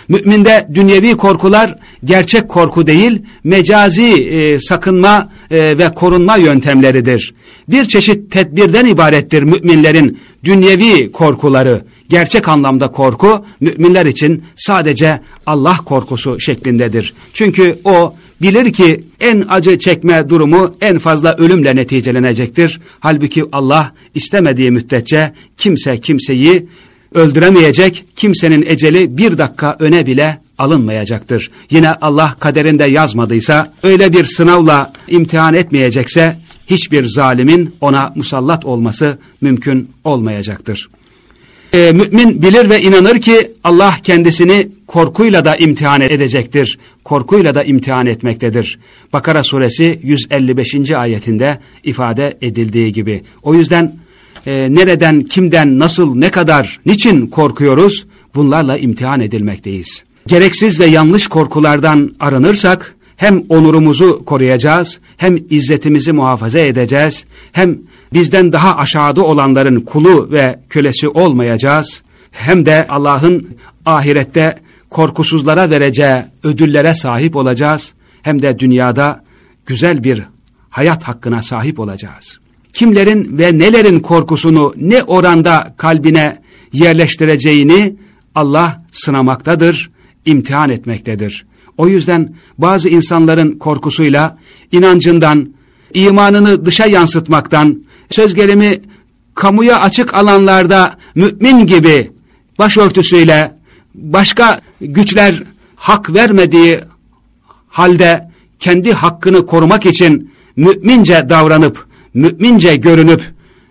Müminde dünyevi korkular gerçek korku değil, mecazi e, sakınma e, ve korunma yöntemleridir. Bir çeşit tedbirden ibarettir müminlerin dünyevi korkuları. Gerçek anlamda korku müminler için sadece Allah korkusu şeklindedir. Çünkü o bilir ki en acı çekme durumu en fazla ölümle neticelenecektir. Halbuki Allah istemediği müddetçe kimse kimseyi öldüremeyecek, kimsenin eceli bir dakika öne bile alınmayacaktır. Yine Allah kaderinde yazmadıysa, öyle bir sınavla imtihan etmeyecekse, hiçbir zalimin ona musallat olması mümkün olmayacaktır. Ee, mümin bilir ve inanır ki Allah kendisini korkuyla da imtihan edecektir. Korkuyla da imtihan etmektedir. Bakara suresi 155. ayetinde ifade edildiği gibi. O yüzden e, nereden, kimden, nasıl, ne kadar, niçin korkuyoruz? Bunlarla imtihan edilmekteyiz. Gereksiz ve yanlış korkulardan arınırsak, hem onurumuzu koruyacağız, hem izzetimizi muhafaza edeceğiz, hem bizden daha aşağıda olanların kulu ve kölesi olmayacağız, hem de Allah'ın ahirette korkusuzlara vereceği ödüllere sahip olacağız, hem de dünyada güzel bir hayat hakkına sahip olacağız kimlerin ve nelerin korkusunu ne oranda kalbine yerleştireceğini Allah sınamaktadır, imtihan etmektedir. O yüzden bazı insanların korkusuyla, inancından, imanını dışa yansıtmaktan, söz gelimi kamuya açık alanlarda mümin gibi başörtüsüyle başka güçler hak vermediği halde kendi hakkını korumak için mümince davranıp mümince görünüp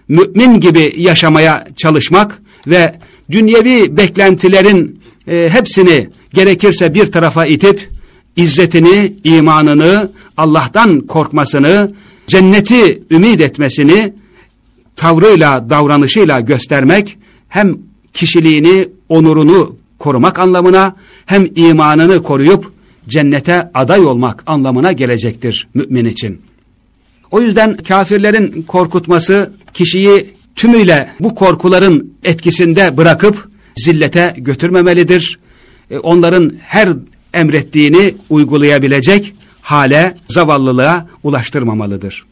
mümin gibi yaşamaya çalışmak ve dünyevi beklentilerin e, hepsini gerekirse bir tarafa itip izzetini, imanını, Allah'tan korkmasını, cenneti ümit etmesini tavrıyla, davranışıyla göstermek hem kişiliğini, onurunu korumak anlamına hem imanını koruyup cennete aday olmak anlamına gelecektir mümin için. O yüzden kafirlerin korkutması kişiyi tümüyle bu korkuların etkisinde bırakıp zillete götürmemelidir. E, onların her emrettiğini uygulayabilecek hale, zavallılığa ulaştırmamalıdır.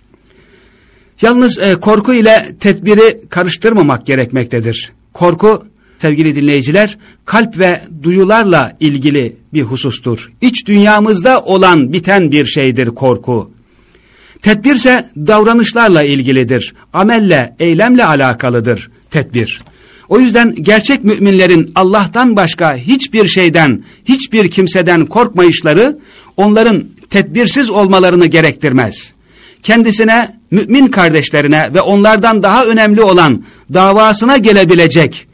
Yalnız e, korku ile tedbiri karıştırmamak gerekmektedir. Korku sevgili dinleyiciler kalp ve duyularla ilgili bir husustur. İç dünyamızda olan biten bir şeydir korku. Tedbirse davranışlarla ilgilidir. Amelle, eylemle alakalıdır tedbir. O yüzden gerçek müminlerin Allah'tan başka hiçbir şeyden, hiçbir kimseden korkmayışları onların tedbirsiz olmalarını gerektirmez. Kendisine, mümin kardeşlerine ve onlardan daha önemli olan davasına gelebilecek,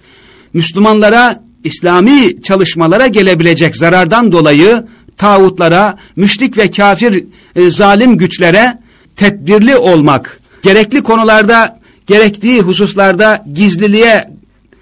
Müslümanlara, İslami çalışmalara gelebilecek zarardan dolayı tağutlara, müşrik ve kafir e, zalim güçlere tedbirli olmak, gerekli konularda, gerektiği hususlarda gizliliğe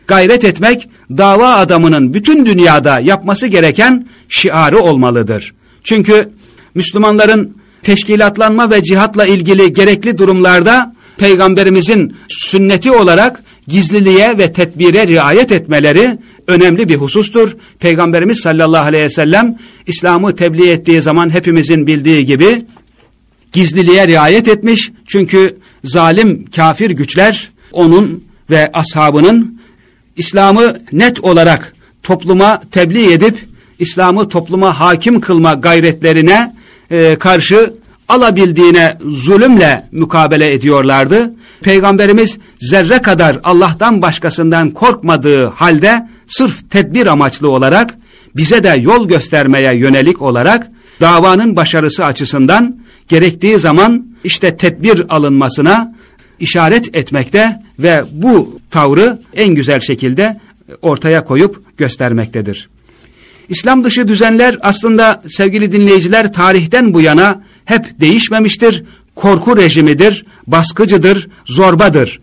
gayret etmek, dava adamının bütün dünyada yapması gereken şiarı olmalıdır. Çünkü Müslümanların teşkilatlanma ve cihatla ilgili gerekli durumlarda Peygamberimizin sünneti olarak gizliliğe ve tedbire riayet etmeleri önemli bir husustur. Peygamberimiz sallallahu aleyhi ve sellem İslam'ı tebliğ ettiği zaman hepimizin bildiği gibi gizliliğe riayet etmiş. Çünkü zalim kafir güçler onun ve ashabının İslam'ı net olarak topluma tebliğ edip İslam'ı topluma hakim kılma gayretlerine e, karşı alabildiğine zulümle mukabele ediyorlardı. Peygamberimiz zerre kadar Allah'tan başkasından korkmadığı halde sırf tedbir amaçlı olarak bize de yol göstermeye yönelik olarak davanın başarısı açısından gerektiği zaman işte tedbir alınmasına işaret etmekte ve bu tavrı en güzel şekilde ortaya koyup göstermektedir. İslam dışı düzenler aslında sevgili dinleyiciler tarihten bu yana hep değişmemiştir. korku rejimidir, baskıcıdır, zorbadır.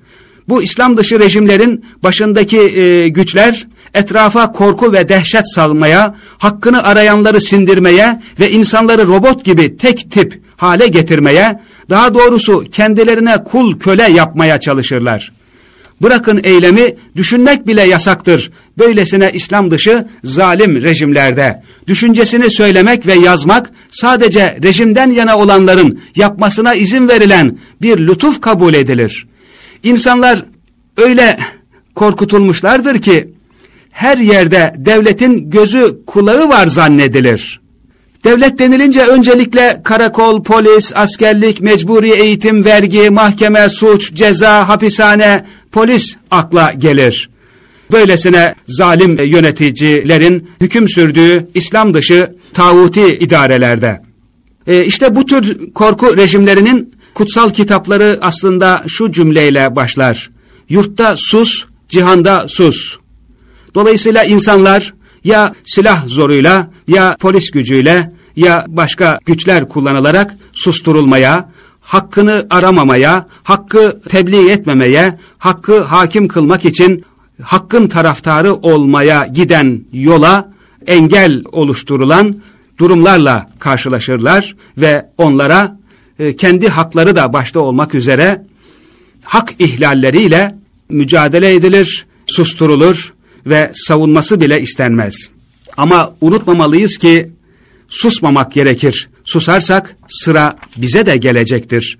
Bu İslam dışı rejimlerin başındaki e, güçler etrafa korku ve dehşet salmaya, hakkını arayanları sindirmeye ve insanları robot gibi tek tip hale getirmeye, daha doğrusu kendilerine kul köle yapmaya çalışırlar. Bırakın eylemi, düşünmek bile yasaktır. Böylesine İslam dışı zalim rejimlerde. Düşüncesini söylemek ve yazmak sadece rejimden yana olanların yapmasına izin verilen bir lütuf kabul edilir. İnsanlar öyle korkutulmuşlardır ki, her yerde devletin gözü kulağı var zannedilir. Devlet denilince öncelikle karakol, polis, askerlik, mecburi eğitim, vergi, mahkeme, suç, ceza, hapishane, polis akla gelir. Böylesine zalim yöneticilerin hüküm sürdüğü İslam dışı tağuti idarelerde. E işte bu tür korku rejimlerinin kutsal kitapları aslında şu cümleyle başlar. Yurtta sus, cihanda sus. Dolayısıyla insanlar ya silah zoruyla ya polis gücüyle ya başka güçler kullanılarak susturulmaya, hakkını aramamaya, hakkı tebliğ etmemeye, hakkı hakim kılmak için hakkın taraftarı olmaya giden yola engel oluşturulan durumlarla karşılaşırlar ve onlara e, kendi hakları da başta olmak üzere hak ihlalleriyle mücadele edilir, susturulur ve savunması bile istenmez. Ama unutmamalıyız ki susmamak gerekir. Susarsak sıra bize de gelecektir.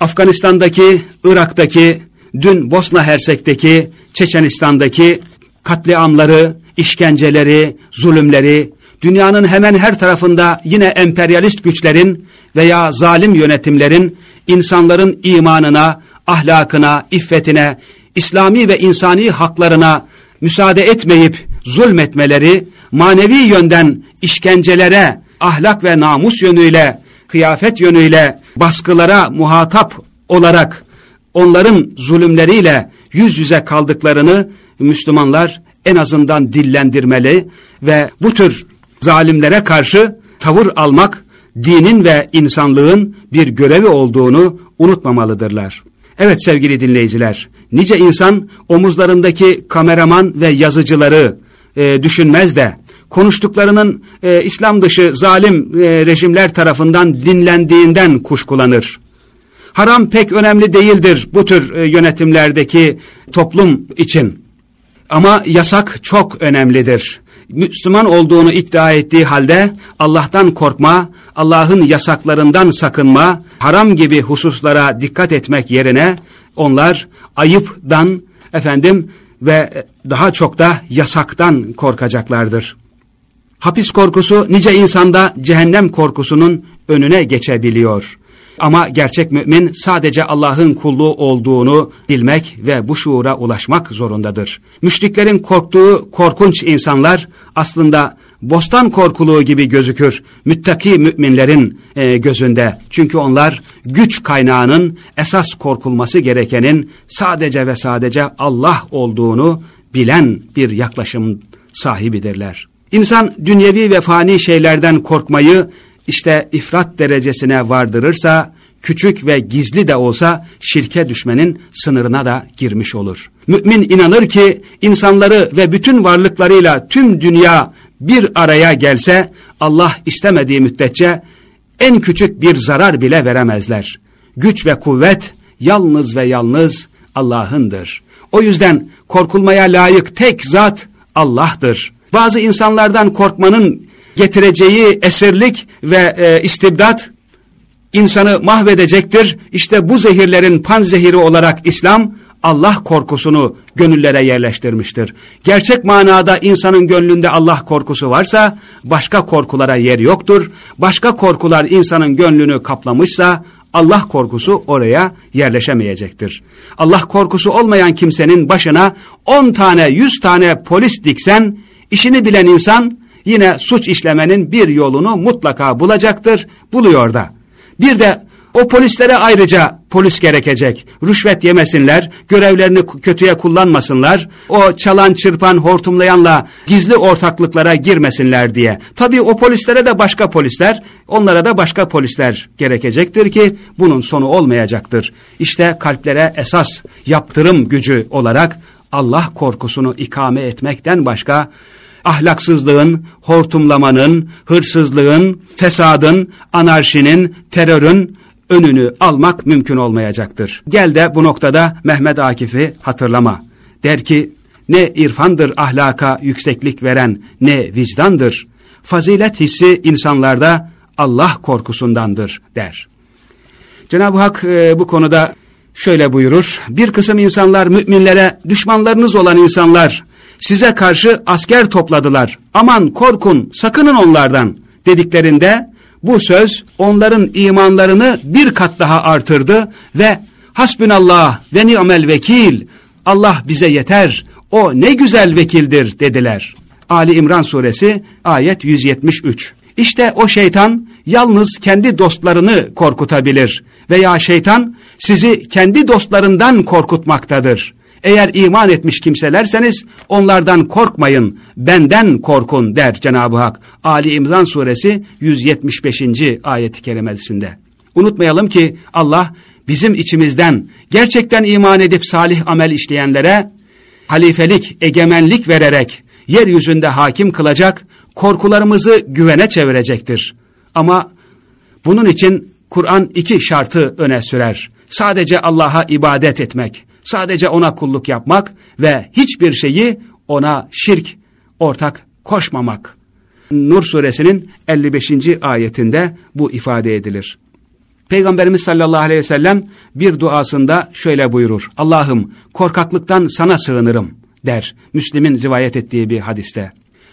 Afganistan'daki, Irak'taki, dün Bosna Hersek'teki, Çeçenistan'daki katliamları, işkenceleri, zulümleri, dünyanın hemen her tarafında yine emperyalist güçlerin veya zalim yönetimlerin insanların imanına, ahlakına, iffetine, İslami ve insani haklarına müsaade etmeyip zulmetmeleri, manevi yönden işkencelere, ahlak ve namus yönüyle, kıyafet yönüyle baskılara muhatap olarak onların zulümleriyle yüz yüze kaldıklarını Müslümanlar en azından dillendirmeli ve bu tür zalimlere karşı tavır almak dinin ve insanlığın bir görevi olduğunu unutmamalıdırlar. Evet sevgili dinleyiciler, nice insan omuzlarındaki kameraman ve yazıcıları e, düşünmez de konuştuklarının e, İslam dışı zalim e, rejimler tarafından dinlendiğinden kuşkulanır. Haram pek önemli değildir bu tür e, yönetimlerdeki toplum için. Ama yasak çok önemlidir. Müslüman olduğunu iddia ettiği halde Allah'tan korkma, Allah'ın yasaklarından sakınma, haram gibi hususlara dikkat etmek yerine onlar ayıptan efendim ve daha çok da yasaktan korkacaklardır. Hapis korkusu nice insanda cehennem korkusunun önüne geçebiliyor. Ama gerçek mümin sadece Allah'ın kulluğu olduğunu bilmek ve bu şuura ulaşmak zorundadır. Müşriklerin korktuğu korkunç insanlar aslında bostan korkuluğu gibi gözükür müttaki müminlerin e, gözünde. Çünkü onlar güç kaynağının esas korkulması gerekenin sadece ve sadece Allah olduğunu bilen bir yaklaşım sahibidirler. İnsan dünyevi ve fani şeylerden korkmayı işte ifrat derecesine vardırırsa, küçük ve gizli de olsa şirke düşmenin sınırına da girmiş olur. Mümin inanır ki insanları ve bütün varlıklarıyla tüm dünya bir araya gelse Allah istemediği müddetçe en küçük bir zarar bile veremezler. Güç ve kuvvet yalnız ve yalnız Allah'ındır. O yüzden korkulmaya layık tek zat Allah'tır. Bazı insanlardan korkmanın getireceği esirlik ve e, istibdat insanı mahvedecektir. İşte bu zehirlerin panzehiri olarak İslam Allah korkusunu gönüllere yerleştirmiştir. Gerçek manada insanın gönlünde Allah korkusu varsa başka korkulara yer yoktur. Başka korkular insanın gönlünü kaplamışsa Allah korkusu oraya yerleşemeyecektir. Allah korkusu olmayan kimsenin başına on tane yüz tane polis diksen işini bilen insan yine suç işlemenin bir yolunu mutlaka bulacaktır, buluyor da. Bir de o polislere ayrıca polis gerekecek. Rüşvet yemesinler, görevlerini kötüye kullanmasınlar. O çalan, çırpan, hortumlayanla gizli ortaklıklara girmesinler diye. Tabii o polislere de başka polisler, onlara da başka polisler gerekecektir ki bunun sonu olmayacaktır. İşte kalplere esas yaptırım gücü olarak Allah korkusunu ikame etmekten başka ahlaksızlığın, hortumlamanın, hırsızlığın, fesadın, anarşinin, terörün önünü almak mümkün olmayacaktır. Gel de bu noktada Mehmet Akif'i hatırlama. Der ki ne irfandır ahlaka yükseklik veren ne vicdandır. Fazilet hissi insanlarda Allah korkusundandır der. Cenab-ı Hak e, bu konuda şöyle buyurur. Bir kısım insanlar müminlere düşmanlarınız olan insanlar size karşı asker topladılar. Aman korkun sakının onlardan dediklerinde bu söz onların imanlarını bir kat daha artırdı ve hasbünallah ve ni'mel vekil Allah bize yeter o ne güzel vekildir dediler. Ali İmran suresi ayet 173. İşte o şeytan yalnız kendi dostlarını korkutabilir veya şeytan sizi kendi dostlarından korkutmaktadır. Eğer iman etmiş kimselerseniz onlardan korkmayın, benden korkun der Cenab-ı Hak. Ali İmran suresi 175. ayeti kerimesinde. Unutmayalım ki Allah bizim içimizden gerçekten iman edip salih amel işleyenlere halifelik, egemenlik vererek yeryüzünde hakim kılacak, korkularımızı güvene çevirecektir. Ama bunun için Kur'an iki şartı öne sürer. Sadece Allah'a ibadet etmek, sadece ona kulluk yapmak ve hiçbir şeyi ona şirk, ortak koşmamak. Nur suresinin 55. ayetinde bu ifade edilir. Peygamberimiz sallallahu aleyhi ve sellem bir duasında şöyle buyurur. Allah'ım korkaklıktan sana sığınırım der. Müslim'in rivayet ettiği bir hadiste.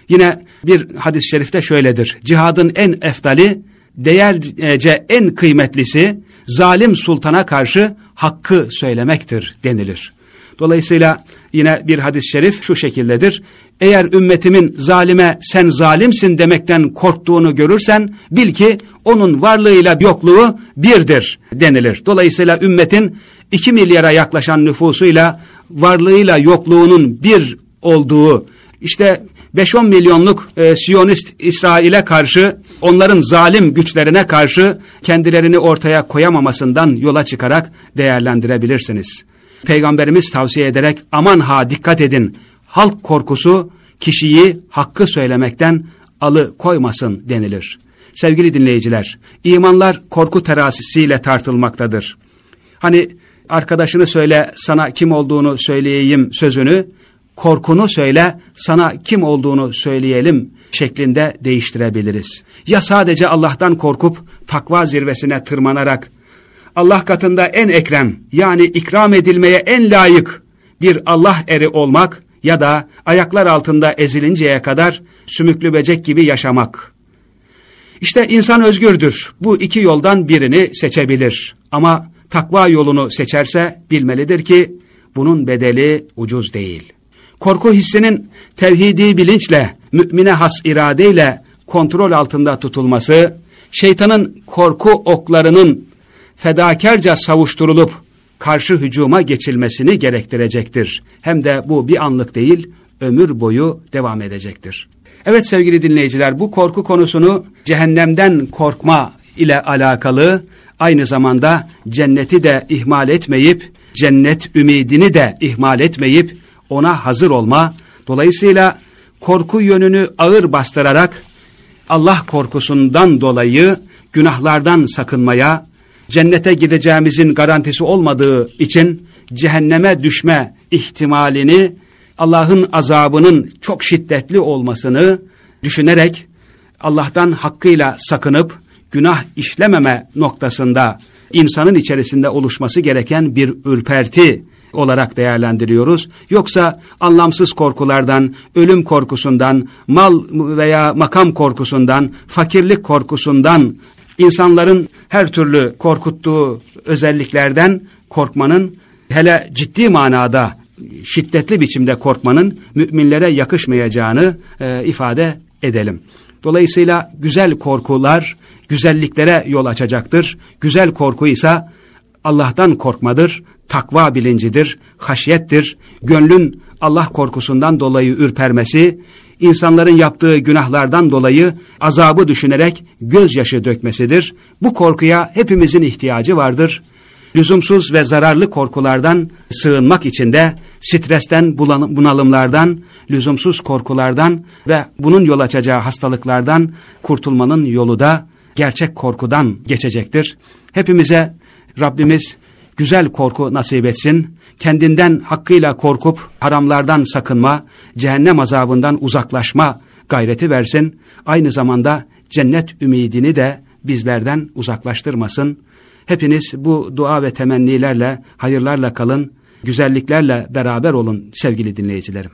Yine bir hadis-i şerifte şöyledir. Cihadın en eftali, değerce en kıymetlisi, zalim sultana karşı hakkı söylemektir denilir. Dolayısıyla yine bir hadis-i şerif şu şekildedir. Eğer ümmetimin zalime sen zalimsin demekten korktuğunu görürsen bil ki onun varlığıyla yokluğu birdir denilir. Dolayısıyla ümmetin 2 milyara yaklaşan nüfusuyla varlığıyla yokluğunun bir olduğu işte 5-10 milyonluk e, Siyonist İsrail'e karşı onların zalim güçlerine karşı kendilerini ortaya koyamamasından yola çıkarak değerlendirebilirsiniz. Peygamberimiz tavsiye ederek aman ha dikkat edin halk korkusu kişiyi hakkı söylemekten alı koymasın denilir. Sevgili dinleyiciler imanlar korku terazisiyle tartılmaktadır. Hani arkadaşını söyle sana kim olduğunu söyleyeyim sözünü korkunu söyle, sana kim olduğunu söyleyelim şeklinde değiştirebiliriz. Ya sadece Allah'tan korkup takva zirvesine tırmanarak Allah katında en ekrem yani ikram edilmeye en layık bir Allah eri olmak ya da ayaklar altında ezilinceye kadar sümüklü becek gibi yaşamak. İşte insan özgürdür. Bu iki yoldan birini seçebilir. Ama takva yolunu seçerse bilmelidir ki bunun bedeli ucuz değil korku hissinin tevhidi bilinçle, mümine has iradeyle kontrol altında tutulması, şeytanın korku oklarının fedakarca savuşturulup karşı hücuma geçilmesini gerektirecektir. Hem de bu bir anlık değil, ömür boyu devam edecektir. Evet sevgili dinleyiciler bu korku konusunu cehennemden korkma ile alakalı aynı zamanda cenneti de ihmal etmeyip cennet ümidini de ihmal etmeyip ona hazır olma, dolayısıyla korku yönünü ağır bastırarak Allah korkusundan dolayı günahlardan sakınmaya, cennete gideceğimizin garantisi olmadığı için cehenneme düşme ihtimalini, Allah'ın azabının çok şiddetli olmasını düşünerek Allah'tan hakkıyla sakınıp günah işlememe noktasında insanın içerisinde oluşması gereken bir ürperti olarak değerlendiriyoruz. Yoksa anlamsız korkulardan, ölüm korkusundan, mal veya makam korkusundan, fakirlik korkusundan, insanların her türlü korkuttuğu özelliklerden korkmanın hele ciddi manada şiddetli biçimde korkmanın müminlere yakışmayacağını e, ifade edelim. Dolayısıyla güzel korkular güzelliklere yol açacaktır. Güzel korku ise Allah'tan korkmadır, takva bilincidir, haşiyettir, gönlün Allah korkusundan dolayı ürpermesi, insanların yaptığı günahlardan dolayı azabı düşünerek gözyaşı dökmesidir. Bu korkuya hepimizin ihtiyacı vardır. Lüzumsuz ve zararlı korkulardan sığınmak için de stresten, bunalımlardan, lüzumsuz korkulardan ve bunun yol açacağı hastalıklardan kurtulmanın yolu da gerçek korkudan geçecektir. Hepimize Rabbimiz güzel korku nasip etsin. Kendinden hakkıyla korkup haramlardan sakınma, cehennem azabından uzaklaşma gayreti versin. Aynı zamanda cennet ümidini de bizlerden uzaklaştırmasın. Hepiniz bu dua ve temennilerle, hayırlarla kalın, güzelliklerle beraber olun sevgili dinleyicilerim.